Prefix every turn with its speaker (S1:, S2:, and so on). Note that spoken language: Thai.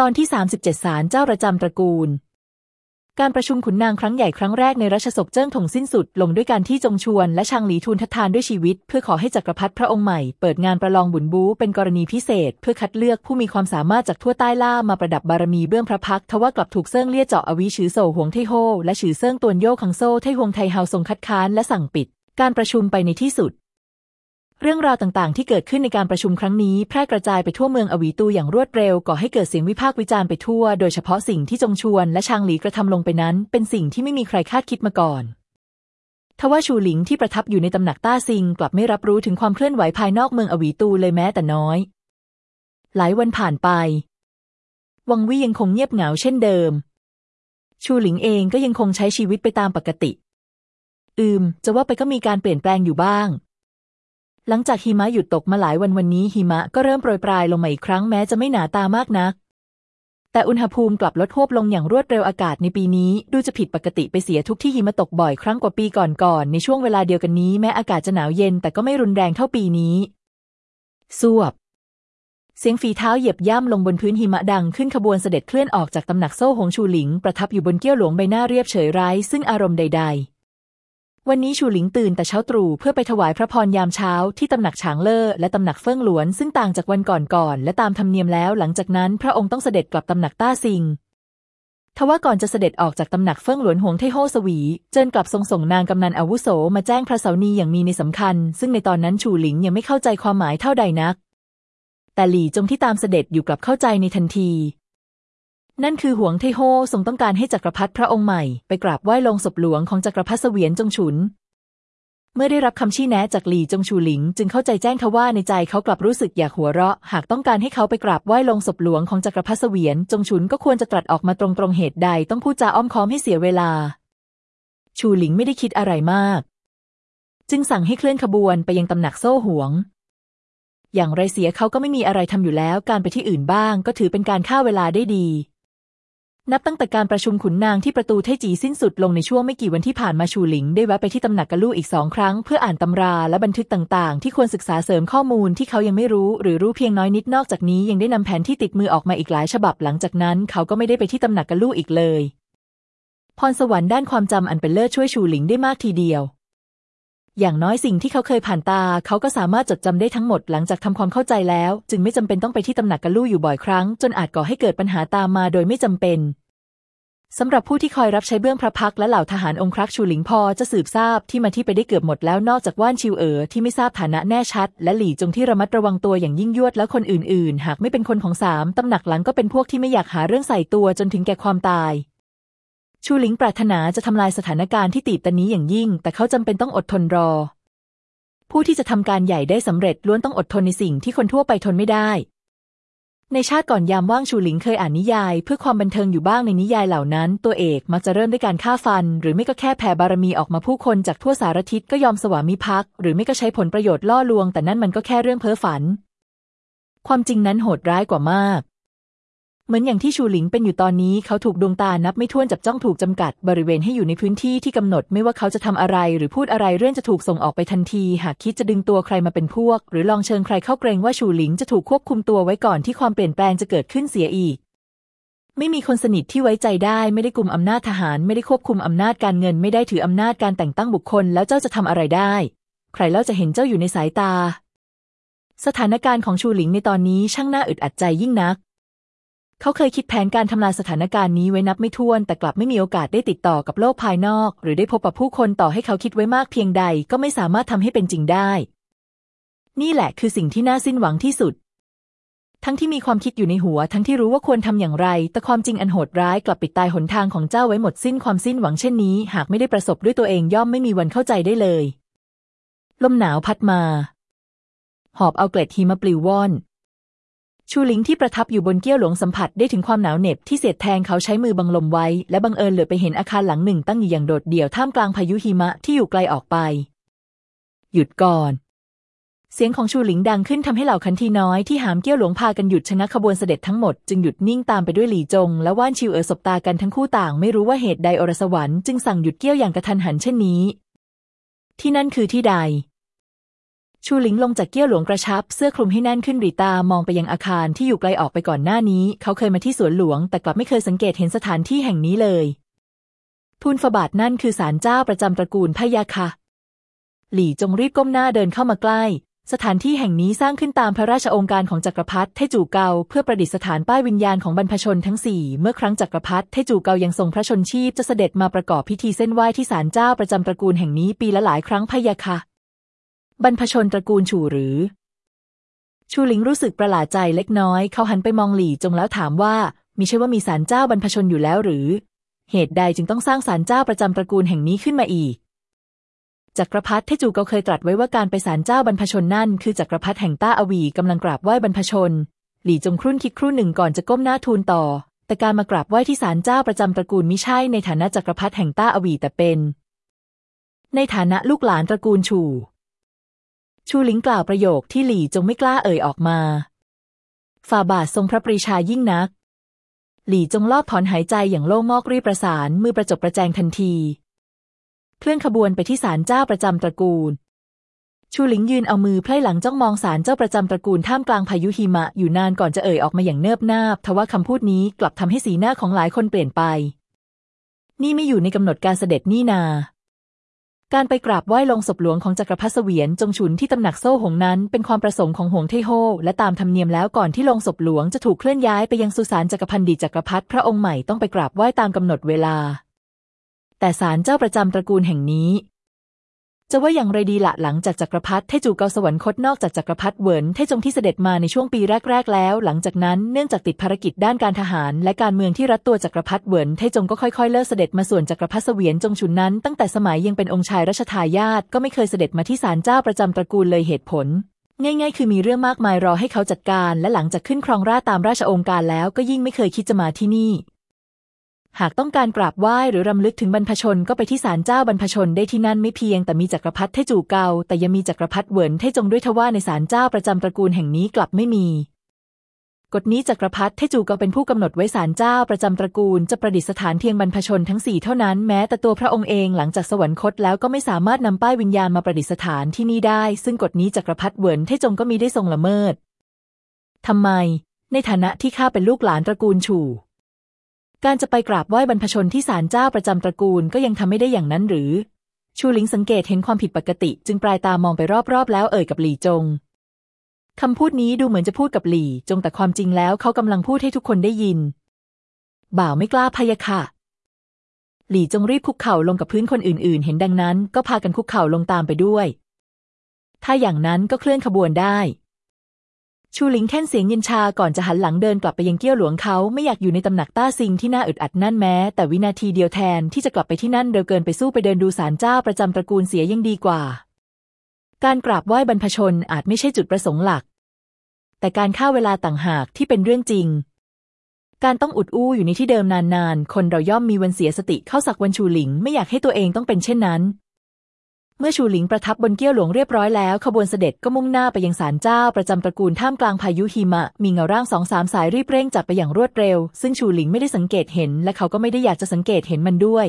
S1: ตอนที่ 37ศาลเจ้าประจำตระกูล การประชุมขุนนางครั้งใหญ่ครั้งแรกในรัชสกเจิ้งถงสิ้นสุดลงด้วยการที่จงชวนและชางหลีทูลทัดทานด้วยชีวิต เพื่อขอให้จักรพรรดิพระองค์ใหม่ เปิดงานประลองบุญบูเป็นกรณีพิเศษ เพื่อคัดเลือกผู้มีความสามารถจากทั่วใต้ล่ามาประดับบารมีเบื้องพระพักทว่ากลับถูกเซิ่งเลี่ยเจาะอวิชือโซหวงไทโฮและชือเซิ่งตวนโยคังโซไทหวงไทเฮาทรงคัดค้านและสั่งปิด การประชุมไปในที่สุด เรื่องราวต่างๆ ที่เกิดขึ้นในการประชุมครั้งนี้ แพร่กระจายไปทั่วเมืองอวีตูอย่างรวดเร็วก่อให้เกิดเสียงวิพากษ์วิจารณ์ไปทั่ว โดยเฉพาะสิ่งที่จงชวนและชางหลีกระทำลงไปนั้น เป็นสิ่งที่ไม่มีใครคาดคิดมาก่อนทว่าชูหลิงที่ประทับอยู่ในตำหนักต้าซิง กลับไม่รับรู้ถึงความเคลื่อนไหวภายนอกเมืองอวีตูเลยแม้แต่น้อย หลายวันผ่านไป วังวี่ยังคงเงียบเหงาเช่นเดิม ชูหลิงเองก็ยังคงใช้ชีวิตไปตามปกติ อืม จะว่าไปก็มีการเปลี่ยนแปลงอยู่บ้าง หลังจากหิมะหยุดตกมาหลายวันวันนี้หิมะก็เริ่มโปรยปลายลงมาอีกครั้งแม้จะไม่หนาตามากนัก แต่อุณหภูมิกลับลดทวบลงอย่างรวดเร็วอากาศในปีนี้ ดูจะผิดปกติไปเสียทุกที่หิมะตกบ่อยครั้งกว่าปีก่อนๆในช่วงเวลาเดียวกันนี้แม้อากาศจะหนาวเย็นแต่ก็ไม่รุนแรงเท่าปีนี้สวบเสียงฝีเท้าเหยียบย่ำลงบนพื้นหิมะดังขึ้นขบวนเสด็จเคลื่อนออกจากตำหนักโซ่หงชูหลิง ประทับอยู่บนเกี้ยวหลวงใบหน้าเรียบเฉยไร้ซึ่งอารมณ์ใด ๆ วันนี้ชูหลิงตื่นแต่เช้าตรู่เพื่อไปถวายพระพรยามเช้าที่ตำหนักฉางเล่อและตำหนักเฟิ่งหลวน ซึ่งต่างจากวันก่อนๆและตามธรรมเนียมแล้ว หลังจากนั้นพระองค์ต้องเสด็จกลับตำหนักต้าซิงทว่าก่อนจะเสด็จออกจากตำหนักเฟิ่งหลวนหวงเทโฮสวี เจินกลับทรงส่งนางกำนันอาวุโสมาแจ้งพระเสานีอย่างมีในสำคัญ ซึ่งในตอนนั้นชูหลิงยังไม่เข้าใจความหมายเท่าใดนัก แต่หลี่จงที่ตามเสด็จอยู่กลับเข้าใจในทันที นั่นคือหวงเทโฮทรงต้องการให้จักรพรรดิพระองค์ใหม่ไปกราบไหว้ลงศพหลวงของจักรพรรดิเสวียนจงฉุน เมื่อได้รับคำชี้แนะจากหลี่จงชูหลิง จึงเข้าใจแจ้งทว่าในใจเขากลับรู้สึกอยากหัวเราะ หากต้องการให้เขาไปกราบไหว้ลงศพหลวงของจักรพรรดิเสวียนจงฉุนก็ควรจะตรัสออกมาตรงๆเหตุใดต้องพูดจาอ้อมค้อมให้เสียเวลา ชูหลิงไม่ได้คิดอะไรมาก จึงสั่งให้เคลื่อนขบวนไปยังตำหนักโซ่หวงอย่างไรเสียเขาก็ไม่มีอะไรทำอยู่แล้ว การไปที่อื่นบ้างก็ถือเป็นการฆ่าเวลาได้ดี นับตั้งแต่การประชุมขุนนางที่ประตูเทจีสิ้นสุดลงในช่วงไม่กี่วันที่ผ่านมาชูหลิง ได้แวะไปที่ตำหนักกะลู่อีกสองครั้ง เพื่ออ่านตำราและบันทึกต่างๆ ที่ควรศึกษาเสริมข้อมูลที่เขายังไม่รู้ หรือรู้เพียงน้อยนิดนอกจากนี้ยังได้นำแผนที่ติดมือออกมาอีกหลายฉบับหลังจากนั้น เขาก็ไม่ได้ไปที่ตำหนักกะลู่อีกเลย พรสวรรค์ด้านความจำอันเป็นเลิศช่วยชูหลิงได้มากทีเดียว อย่างน้อยสิ่งที่เขาเคยผ่านตา เขาก็สามารถจดจำได้ทั้งหมดหลังจากทำความเข้าใจแล้ว จึงไม่จำเป็นต้องไปที่ตำหนักกระลู่อยู่บ่อยครั้ง จนอาจก่อให้เกิดปัญหาตามมาโดยไม่จำเป็นสำหรับผู้ที่คอยรับใช้เบื้องพระพักและเหล่าทหารองครักษ์ชูหลิงพอจะสืบทราบที่มาที่ไปได้เกือบหมดแล้วนอกจากว่านชิวเอ๋อที่ไม่ทราบฐานะแน่ชัด และหลี่จงที่ระมัดระวังตัวอย่างยิ่งยวดแล้วคนอื่นๆ หากไม่เป็นคนของสามตำหนักหลังก็เป็นพวกที่ไม่อยากหาเรื่องใส่ตัวจนถึงแก่ความตาย ชูหลิงปรารถนาจะทำลายสถานการณ์ที่ตีบตันนี้อย่างยิ่ง แต่เขาจำเป็นต้องอดทนรอ ผู้ที่จะทำการใหญ่ได้สำเร็จล้วนต้องอดทนในสิ่งที่คนทั่วไปทนไม่ได้ ในชาติก่อนยามว่างชูหลิงเคยอ่านนิยาย เพื่อความบันเทิงอยู่บ้างในนิยายเหล่านั้น ตัวเอกมักจะเริ่มด้วยการฆ่าฟัน หรือไม่ก็แค่แผ่บารมีออกมาผู้คนจากทั่วสารทิศก็ยอมสวามิภักดิ์หรือไม่ก็ใช้ผลประโยชน์ล่อลวง แต่นั่นมันก็แค่เรื่องเพ้อฝัน ความจริงนั้นโหดร้ายกว่ามาก เหมือนอย่างที่ชูหลิงเป็นอยู่ตอนนี้เขาถูกดวงตานับไม่ถ้วนจับจ้องถูกจำกัดบริเวณให้อยู่ในพื้นที่ที่กำหนดไม่ว่าเขาจะทำอะไรหรือพูดอะไรเรื่องจะถูกส่งออกไปทันที หากคิดจะดึงตัวใครมาเป็นพวก หรือลองเชิญใครเข้าเกรงว่าชูหลิงจะถูกควบคุมตัวไว้ก่อนที่ความเปลี่ยนแปลงจะเกิดขึ้นเสียอีก ไม่มีคนสนิทที่ไว้ใจได้ไม่ได้กลุ่มอำนาจทหาร ไม่ได้ควบคุมอำนาจการเงิน ไม่ได้ถืออำนาจการแต่งตั้งบุคคล แล้วเจ้าจะทำอะไรได้ ใครเล่าจะเห็นเจ้าอยู่ในสายตา สถานการณ์ของชูหลิงในตอนนี้ช่างน่าอึดอัดใจยิ่งนัก เขาเคยคิดแผนการทำลายสถานการณ์นี้ไว้นับไม่ถ้วน แต่กลับไม่มีโอกาสได้ติดต่อกับโลกภายนอก หรือได้พบกับผู้คนต่อให้เขาคิดไว้มากเพียงใดก็ไม่สามารถทำให้เป็นจริงได้ นี่แหละคือสิ่งที่น่าสิ้นหวังที่สุด ทั้งที่มีความคิดอยู่ในหัว ทั้งที่รู้ว่าควรทำอย่างไร แต่ความจริงอันโหดร้ายกลับปิดตายหนทางของเจ้าไว้หมดสิ้นความสิ้นหวังเช่นนี้ หากไม่ได้ประสบด้วยตัวเองย่อมไม่มีวันเข้าใจได้เลย ลมหนาวพัดมา หอบเอาเกล็ดหิมะปลิวว่อน ชูหลิงที่ประทับอยู่บนเกี้ยวหลวงสัมผัสได้ถึงความหนาวเหน็บที่เสียดแทงเขาใช้มือบังลมไว้ และบังเอิญเหลือไปเห็นอาคารหลังหนึ่งตั้งอยู่อย่างโดดเดี่ยวท่ามกลางพายุหิมะที่อยู่ไกลออกไป หยุดก่อน เสียงของชูหลิงดังขึ้นทำให้เหล่าคันทีน้อยที่หามเกี้ยวหลวงพากันหยุดชะงักขบวนเสด็จทั้งหมดจึงหยุดนิ่งตามไปด้วยหลี่จง และว่านชิวเอ๋อสบตากันทั้งคู่ต่างไม่รู้ว่าเหตุใดอรสวรรค์จึงสั่งหยุดเกี้ยวอย่างกระทันหันเช่นนี้ ที่นั่นคือที่ใด ชูหลิงลงจากเกี้ยวหลวงกระชับ เสื้อคลุมให้แน่นขึ้นรีตามองไปยังอาคารที่อยู่ไกลออกไปก่อนหน้านี้ เขาเคยมาที่สวนหลวง แต่กลับไม่เคยสังเกตเห็นสถานที่แห่งนี้เลยพูนฝบาทนั่นคือศาลเจ้าประจำตระกูลพยาค่ะ หลี่จงรีบก้มหน้าเดินเข้ามาใกล้ สถานที่แห่งนี้สร้างขึ้นตามพระราชองค์การของจักรพรรดิเทจูเกาเพื่อประดิษฐานป้ายวิญญาณของบรรพชนทั้งสี่เมื่อครั้งจักรพรรดิเทจูเกายังทรงพระชนชีพจะเสด็จมาประกอบพิธีเส้นไหว้ที่ศาลเจ้าประจำตระกูลแห่งนี้ปีละหลายครั้งพยาค่ะ บรรพชนตระกูลฉูหรือ ชูหลิงรู้สึกประหลาดใจเล็กน้อย เขาหันไปมองหลี่จงแล้วถามว่ามีใช่ว่ามีศาลเจ้าบรรพชนอยู่แล้วหรือ เหตุใดจึงต้องสร้างศาลเจ้าประจำตระกูลแห่งนี้ขึ้นมาอีกจักรพรรดิเทจูเกาเคยตรัสไว้ว่าการไปศาลเจ้าบรรพชนนั่นคือจักรพรรดิแห่งต้าอวีกำลังกราบไหว้บรรพชน หลี่จงครุ่นคิดครู่หนึ่งก่อนจะก้มหน้าทูลต่อ แต่การมากราบไหว้ที่ศาลเจ้าประจำตระกูลมิใช่ในฐานะจักรพรรดิแห่งต้าอวีแต่เป็น ในฐานะลูกหลานตระกูลฉู ชูหลิงกล่าวประโยคที่หลี่จงไม่กล้าเอ่ยออกมา ฝ่าบาททรงพระปรีชายิ่งนัก หลี่จงลอบถอนหายใจอย่างโล่งมอกรีบประสานมือประจบประแจงทันที เคลื่อนขบวนไปที่ศาลเจ้าประจำตระกูล ชูหลิงยืนเอามือไพล่หลังจ้องมองศาลเจ้าประจำตระกูลท่ามกลางพายุหิมะอยู่นานก่อนจะเอ่ยออกมาอย่างเนิบนาบทว่าคำพูดนี้กลับทำให้สีหน้าของหลายคนเปลี่ยนไป นี่ไม่อยู่ในกำหนดการเสด็จนี่นา การไปกราบไหว้ลงศพหลวงของจักรพรรดิเสวียนจงฉุนที่ตำหนักโซ่หงนั้น เป็นความประสงค์ของหงเทโฮและตามธรรมเนียมแล้วก่อนที่ลงศพหลวงจะถูกเคลื่อนย้ายไปยังสุสานจักรพันดีจักรพรรดิพระองค์ใหม่ต้องไปกราบไหว้ตามกำหนดเวลา แต่ศาลเจ้าประจำตระกูลแห่งนี้ จะว่าอย่างไรดีละหลังจากจักรพรรดิเทจูเกาสวรรคตนอกจากจักรพรรดิเหวินเทจงที่เสด็จมาในช่วงปีแรก ๆ แล้ว หลังจากนั้นเนื่องจากติดภารกิจด้านการทหาร และการเมืองที่รัดตัวจักรพรรดิเหวินเทจงก็ค่อยๆเลิกเสด็จมาส่วนจักรพรรดิเสวียนจงฉุนนั้น ตั้งแต่สมัยยังเป็นองค์ชายรัชทายาทก็ไม่เคยเสด็จมาที่ศาลเจ้าประจำตระกูลเลยเหตุผล ง่ายๆ คือมีเรื่องมากมายรอให้เขาจัดการ และหลังจากขึ้นครองราชย์ตามราชโองการแล้วก็ยิ่งไม่เคยคิดจะมาที่นี่ หากต้องการกราบไหว้หรือรำลึกถึงบรรพชนก็ไปที่ศาลเจ้าบรรพชนได้ที่นั่นไม่เพียง แต่มีจักรพรรดิเทจูเกาแต่ยังมีจักรพรรดิเหวินเทจงด้วยทว่าในศาลเจ้าประจำตระกูลแห่งนี้กลับไม่มี กฎนี้จักรพรรดิเทจูเกาเป็นผู้กำหนดไว้ศาลเจ้าประจำตระกูลจะประดิษฐานเพียงบรรพชนทั้งสี่เท่านั้นแม้แต่ตัวพระองค์เองหลังจากสวรรคตแล้วก็ไม่สามารถนำป้ายวิญญาณมาประดิษฐานที่นี่ได้ ซึ่งกฎนี้จักรพรรดิเหวินเทจงก็มิได้ทรงละเมิดทำไม ในฐานะที่ข้าเป็นลูกหลานตระกูลฉู่ การจะไปกราบไหว้บรรพชนที่ศาลเจ้าประจำตระกูลก็ยังทำไม่ได้อย่างนั้นหรือ ชูหลิงสังเกตเห็นความผิดปกติ จึงปลายตามองไปรอบๆ แล้วเอ่ยกับหลี่จงคำพูดนี้ดูเหมือนจะพูดกับหลี่จงแต่ความจริงแล้วเขากำลังพูดให้ทุกคนได้ยิน บ่าวไม่กล้าพยาค่ะ หลี่จงรีบคุกเข่าลงกับพื้นคนอื่น ๆ เห็นดังนั้น ก็พากันคุกเข่าลงตามไปด้วย ถ้าอย่างนั้นก็เคลื่อนขบวนได้ ชูหลิงแค่นเสียงเย็นชาก่อนจะหันหลังเดินกลับไปยังเกี้ยวหลวงเขาไม่อยากอยู่ในตำหนักต้าซิงที่น่าอึดอัดนั่นแม้ แต่วินาทีเดียวแทนที่จะกลับไปที่นั่นเร็วเกินไปสู้ไปเดินดูศาลเจ้าประจำตระกูลเสียยังดีกว่า การกราบไหว้บรรพชนอาจไม่ใช่จุดประสงค์หลัก แต่การฆ่าเวลาต่างหากที่เป็นเรื่องจริง การต้องอุดอู้อยู่ในที่เดิมนานๆ คนเราย่อมมีวันเสียสติเข้าสักวันชูหลิง ไม่อยากให้ตัวเองต้องเป็นเช่นนั้น เมื่อชูหลิงประทับบนเกี้ยวหลวงเรียบร้อยแล้ว ขบวนเสด็จก็มุ่งหน้าไปยังศาลเจ้าประจำตระกูลท่ามกลางพายุหิมะ มีเงาร่างสองสามสายรีบเร่งจับไปอย่างรวดเร็ว ซึ่งชูหลิงไม่ได้สังเกตเห็น และเขาก็ไม่ได้อยากจะสังเกตเห็นมันด้วย